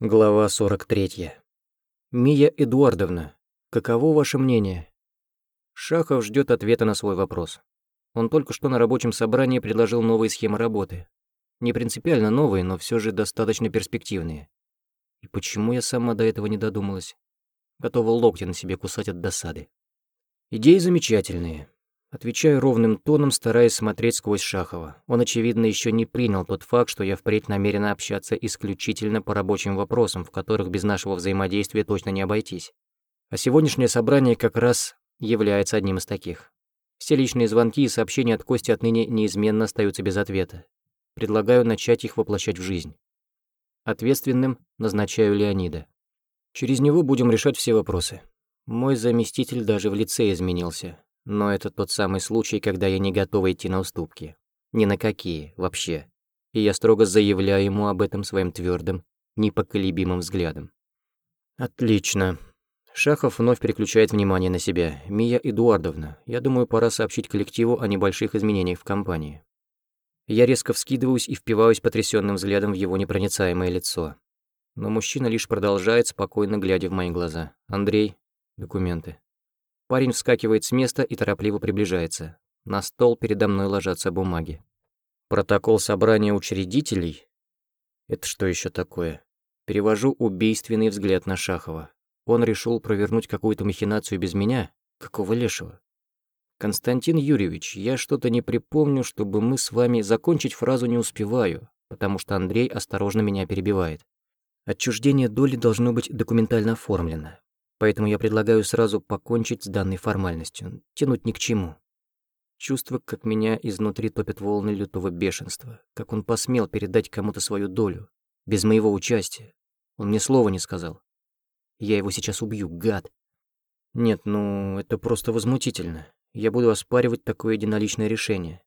Глава 43. Мия Эдуардовна, каково ваше мнение? Шахов ждет ответа на свой вопрос. Он только что на рабочем собрании предложил новые схемы работы. Не принципиально новые, но все же достаточно перспективные. И почему я сама до этого не додумалась? Готова локти на себе кусать от досады. Идеи замечательные, Отвечаю ровным тоном, стараясь смотреть сквозь Шахова. Он, очевидно, еще не принял тот факт, что я впредь намерена общаться исключительно по рабочим вопросам, в которых без нашего взаимодействия точно не обойтись. А сегодняшнее собрание как раз является одним из таких. Все личные звонки и сообщения от Кости отныне неизменно остаются без ответа. Предлагаю начать их воплощать в жизнь. Ответственным назначаю Леонида. Через него будем решать все вопросы. Мой заместитель даже в лице изменился. Но это тот самый случай, когда я не готова идти на уступки. Ни на какие, вообще. И я строго заявляю ему об этом своим твердым, непоколебимым взглядом. Отлично. Шахов вновь переключает внимание на себя. Мия Эдуардовна, я думаю, пора сообщить коллективу о небольших изменениях в компании. Я резко вскидываюсь и впиваюсь потрясенным взглядом в его непроницаемое лицо. Но мужчина лишь продолжает, спокойно глядя в мои глаза. Андрей, документы. Парень вскакивает с места и торопливо приближается. На стол передо мной ложатся бумаги. Протокол собрания учредителей? Это что еще такое? Перевожу убийственный взгляд на Шахова. Он решил провернуть какую-то махинацию без меня? Какого лешего? Константин Юрьевич, я что-то не припомню, чтобы мы с вами закончить фразу не успеваю, потому что Андрей осторожно меня перебивает. Отчуждение доли должно быть документально оформлено. Поэтому я предлагаю сразу покончить с данной формальностью. Тянуть ни к чему. Чувство, как меня изнутри топят волны лютого бешенства. Как он посмел передать кому-то свою долю. Без моего участия. Он мне слова не сказал. Я его сейчас убью, гад. Нет, ну, это просто возмутительно. Я буду оспаривать такое единоличное решение.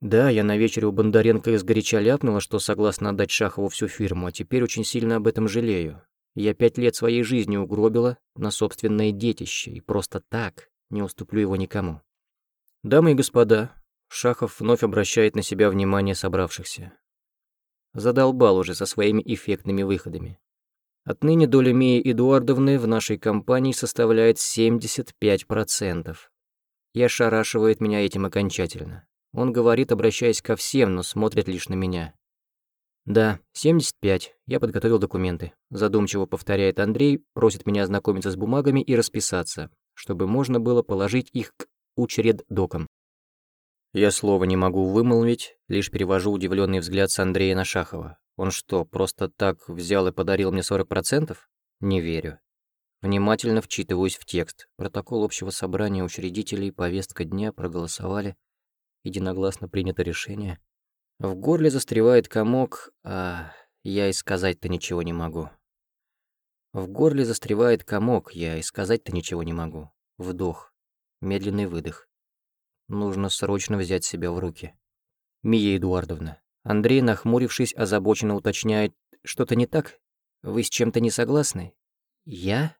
Да, я на вечере у Бондаренко изгоряча ляпнула, что согласна отдать Шахову всю фирму, а теперь очень сильно об этом жалею. Я пять лет своей жизни угробила на собственное детище, и просто так не уступлю его никому. Дамы и господа, Шахов вновь обращает на себя внимание собравшихся. Задолбал уже со своими эффектными выходами. Отныне доля Мии Эдуардовны в нашей компании составляет 75%. И ошарашивает меня этим окончательно. Он говорит, обращаясь ко всем, но смотрит лишь на меня. «Да, 75. Я подготовил документы», — задумчиво повторяет Андрей, просит меня ознакомиться с бумагами и расписаться, чтобы можно было положить их к учреддокам. Я слова не могу вымолвить, лишь перевожу удивленный взгляд с Андрея на Шахова. Он что, просто так взял и подарил мне 40%? Не верю. Внимательно вчитываюсь в текст. Протокол общего собрания учредителей, повестка дня, проголосовали. Единогласно принято решение. В горле застревает комок, а я и сказать-то ничего не могу. В горле застревает комок, я и сказать-то ничего не могу. Вдох. Медленный выдох. Нужно срочно взять себя в руки. Мия Эдуардовна. Андрей, нахмурившись, озабоченно уточняет, что-то не так? Вы с чем-то не согласны? Я?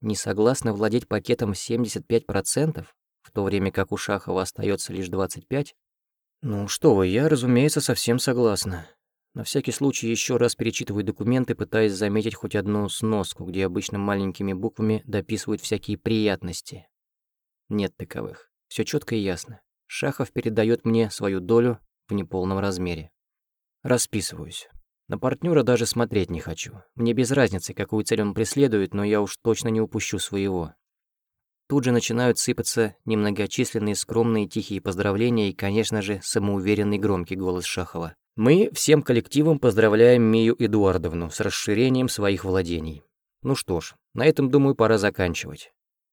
Не согласна владеть пакетом 75%, в то время как у Шахова остается лишь 25%? Ну что вы, я, разумеется, совсем согласна. На всякий случай еще раз перечитываю документы, пытаясь заметить хоть одну сноску, где обычно маленькими буквами дописывают всякие приятности. Нет таковых. Все четко и ясно. Шахов передает мне свою долю в неполном размере. Расписываюсь. На партнера даже смотреть не хочу. Мне без разницы, какую цель он преследует, но я уж точно не упущу своего. Тут же начинают сыпаться немногочисленные скромные тихие поздравления и, конечно же, самоуверенный громкий голос Шахова. Мы всем коллективом поздравляем Мию Эдуардовну с расширением своих владений. Ну что ж, на этом, думаю, пора заканчивать.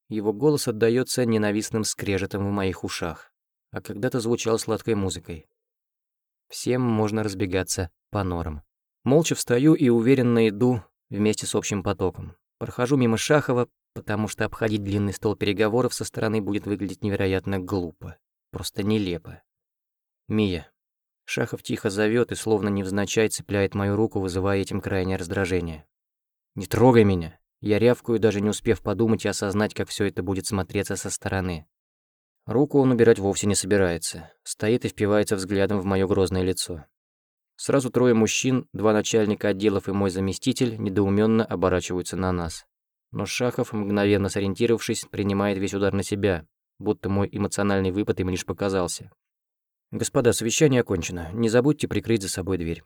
Его голос отдаётся ненавистным скрежетом в моих ушах, а когда-то звучал сладкой музыкой. Всем можно разбегаться по норам. Молча встаю и уверенно иду вместе с общим потоком. Прохожу мимо Шахова, потому что обходить длинный стол переговоров со стороны будет выглядеть невероятно глупо. Просто нелепо. «Мия». Шахов тихо зовет и словно невзначай цепляет мою руку, вызывая этим крайнее раздражение. «Не трогай меня!» Я рявкаю, даже не успев подумать и осознать, как все это будет смотреться со стороны. Руку он убирать вовсе не собирается. Стоит и впивается взглядом в мое грозное лицо. Сразу трое мужчин, два начальника отделов и мой заместитель недоуменно оборачиваются на нас. Но Шахов, мгновенно сориентировавшись, принимает весь удар на себя, будто мой эмоциональный выпад им лишь показался. «Господа, совещание окончено. Не забудьте прикрыть за собой дверь».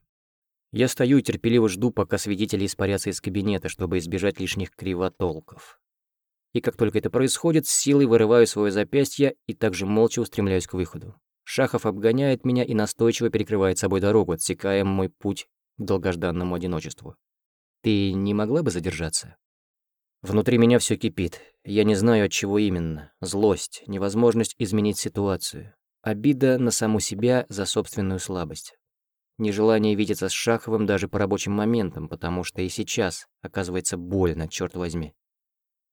Я стою и терпеливо жду, пока свидетели испарятся из кабинета, чтобы избежать лишних кривотолков. И как только это происходит, с силой вырываю свое запястье и также молча устремляюсь к выходу. Шахов обгоняет меня и настойчиво перекрывает собой дорогу, отсекая мой путь к долгожданному одиночеству. «Ты не могла бы задержаться?» Внутри меня все кипит. Я не знаю, от чего именно. Злость, невозможность изменить ситуацию. Обида на саму себя за собственную слабость. Нежелание видеться с Шаховым даже по рабочим моментам, потому что и сейчас оказывается больно, черт возьми.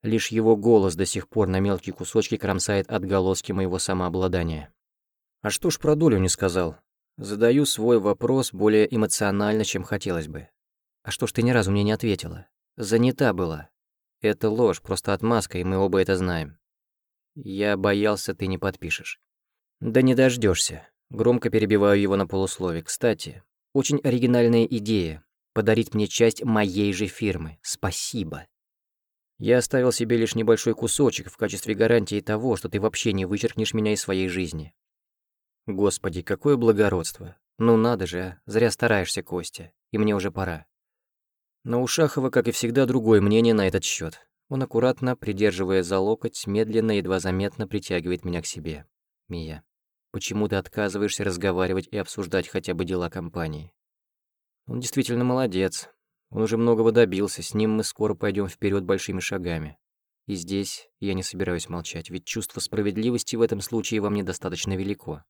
Лишь его голос до сих пор на мелкие кусочки кромсает отголоски моего самообладания. А что ж про долю не сказал? Задаю свой вопрос более эмоционально, чем хотелось бы. А что ж ты ни разу мне не ответила? Занята была. Это ложь, просто отмазка, и мы оба это знаем. Я боялся, ты не подпишешь. Да не дождешься. Громко перебиваю его на полуслове. Кстати, очень оригинальная идея — подарить мне часть моей же фирмы. Спасибо. Я оставил себе лишь небольшой кусочек в качестве гарантии того, что ты вообще не вычеркнешь меня из своей жизни. Господи, какое благородство. Ну надо же, а. Зря стараешься, Костя. И мне уже пора. Но у Шахова, как и всегда, другое мнение на этот счет. Он аккуратно, придерживая за локоть, медленно, едва заметно притягивает меня к себе. Мия, почему ты отказываешься разговаривать и обсуждать хотя бы дела компании? Он действительно молодец. Он уже многого добился, с ним мы скоро пойдем вперед большими шагами. И здесь я не собираюсь молчать, ведь чувство справедливости в этом случае во мне достаточно велико.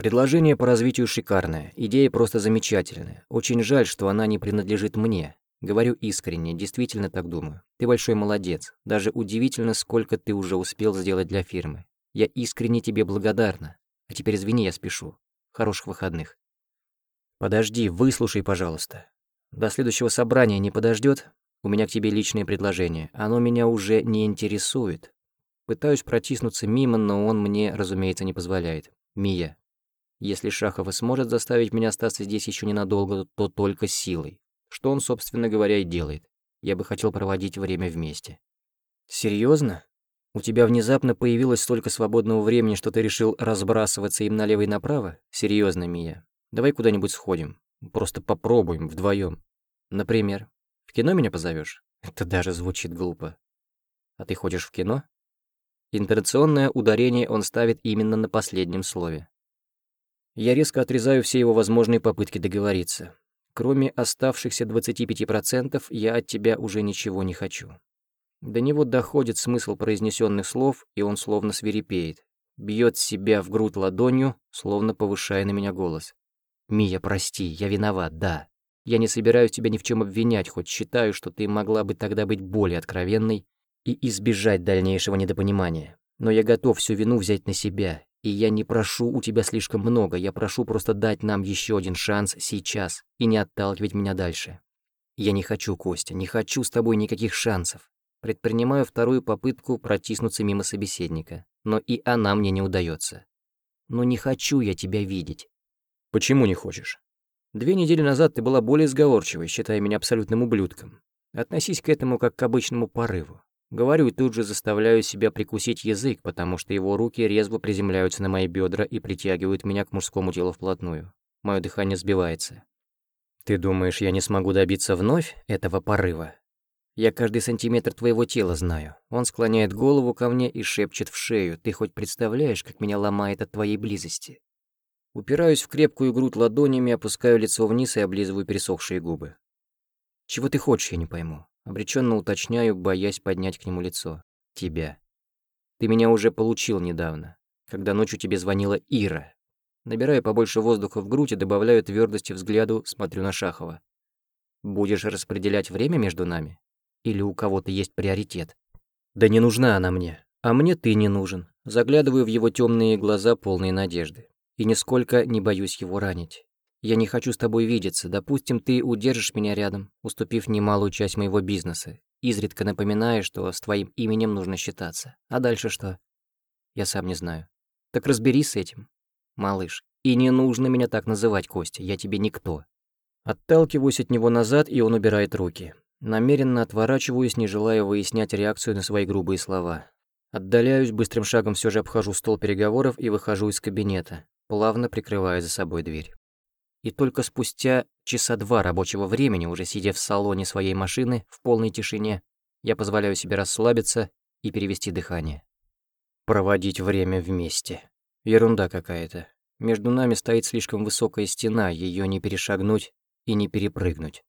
Предложение по развитию шикарное, идея просто замечательная. Очень жаль, что она не принадлежит мне. Говорю искренне, действительно так думаю. Ты большой молодец. Даже удивительно, сколько ты уже успел сделать для фирмы. Я искренне тебе благодарна. А теперь извини, я спешу. Хороших выходных. Подожди, выслушай, пожалуйста. До следующего собрания не подождет? У меня к тебе личное предложение. Оно меня уже не интересует. Пытаюсь протиснуться мимо, но он мне, разумеется, не позволяет. Мия, если Шахов и сможет заставить меня остаться здесь еще ненадолго, то только силой. Что он, собственно говоря, и делает. Я бы хотел проводить время вместе. Серьезно? У тебя внезапно появилось столько свободного времени, что ты решил разбрасываться им налево и направо? Серьезно, Мия. Давай куда-нибудь сходим. Просто попробуем вдвоем. Например, в кино меня позовешь? Это даже звучит глупо. А ты ходишь в кино? Интонационное ударение он ставит именно на последнем слове. Я резко отрезаю все его возможные попытки договориться. Кроме оставшихся 25%, я от тебя уже ничего не хочу. До него доходит смысл произнесенных слов, и он словно свирепеет. Бьет себя в грудь ладонью, словно повышая на меня голос. «Мия, прости, я виноват, да. Я не собираюсь тебя ни в чем обвинять, хоть считаю, что ты могла бы тогда быть более откровенной и избежать дальнейшего недопонимания. Но я готов всю вину взять на себя и я не прошу у тебя слишком много, я прошу просто дать нам еще один шанс сейчас и не отталкивать меня дальше. Я не хочу, Костя, не хочу с тобой никаких шансов. Предпринимаю вторую попытку протиснуться мимо собеседника, но и она мне не удается. Но не хочу я тебя видеть. Почему не хочешь? Две недели назад ты была более сговорчивой, считая меня абсолютным ублюдком. Относись к этому как к обычному порыву. Говорю и тут же заставляю себя прикусить язык, потому что его руки резво приземляются на мои бедра и притягивают меня к мужскому телу вплотную. Мое дыхание сбивается. «Ты думаешь, я не смогу добиться вновь этого порыва?» «Я каждый сантиметр твоего тела знаю». Он склоняет голову ко мне и шепчет в шею. «Ты хоть представляешь, как меня ломает от твоей близости?» Упираюсь в крепкую грудь ладонями, опускаю лицо вниз и облизываю пересохшие губы. «Чего ты хочешь, я не пойму?» Обреченно уточняю, боясь поднять к нему лицо. Тебя. Ты меня уже получил недавно, когда ночью тебе звонила Ира. Набираю побольше воздуха в грудь и добавляю твердости взгляду, смотрю на Шахова. Будешь распределять время между нами? Или у кого-то есть приоритет? Да не нужна она мне. А мне ты не нужен. Заглядываю в его темные глаза, полные надежды. И нисколько не боюсь его ранить. Я не хочу с тобой видеться. Допустим, ты удержишь меня рядом, уступив немалую часть моего бизнеса, изредка напоминая, что с твоим именем нужно считаться. А дальше что? Я сам не знаю. Так разберись с этим, малыш. И не нужно меня так называть, Костя, я тебе никто. Отталкиваюсь от него назад, и он убирает руки. Намеренно отворачиваюсь, не желая выяснять реакцию на свои грубые слова. Отдаляюсь, быстрым шагом все же обхожу стол переговоров и выхожу из кабинета, плавно прикрывая за собой дверь. И только спустя часа два рабочего времени, уже сидя в салоне своей машины в полной тишине, я позволяю себе расслабиться и перевести дыхание. Проводить время вместе. Ерунда какая-то. Между нами стоит слишком высокая стена, ее не перешагнуть и не перепрыгнуть.